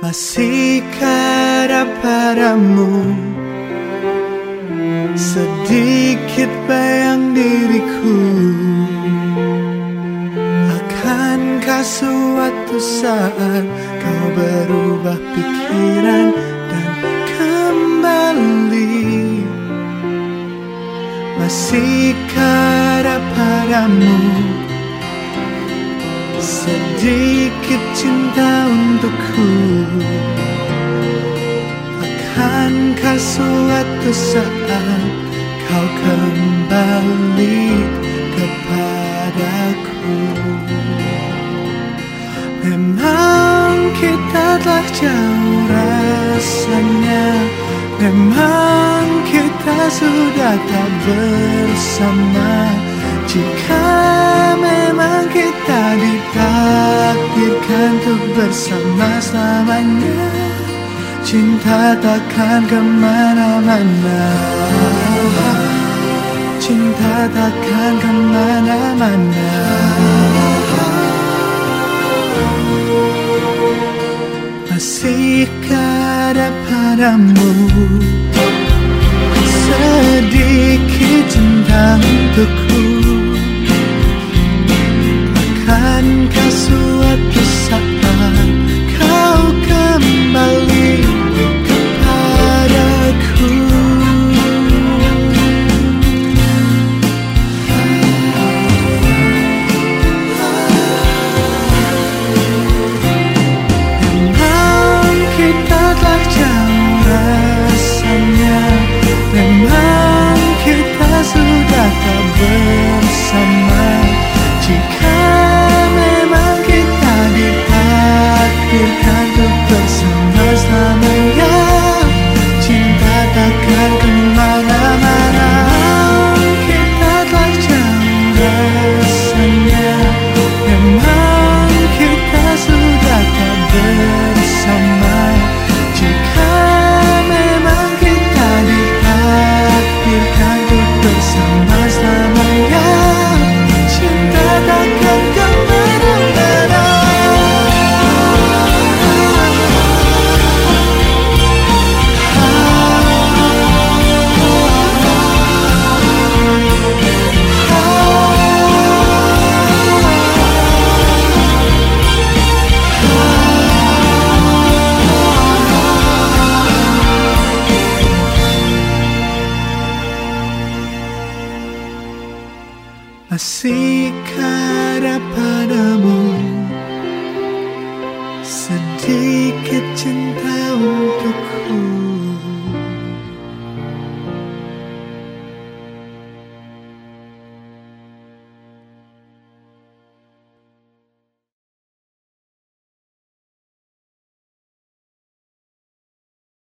Masih ada padamu. Sedikit bayang diriku. Akankah suatu saat Kau berubah pikiran Dan kembali? Masih ada padamu. Sedikit cinta untukku. Akankah suatu saat Kau kembali kepadaku? Memang kita telah jauh rasanya. Memang kita sudah tak bersama. Jika bersama selamanya. Cinta takkan ke mana-mana. Cinta takkan ke mana-mana. Masihkah ada padamu Masihkah ada padamu. Sedikit cinta untukku.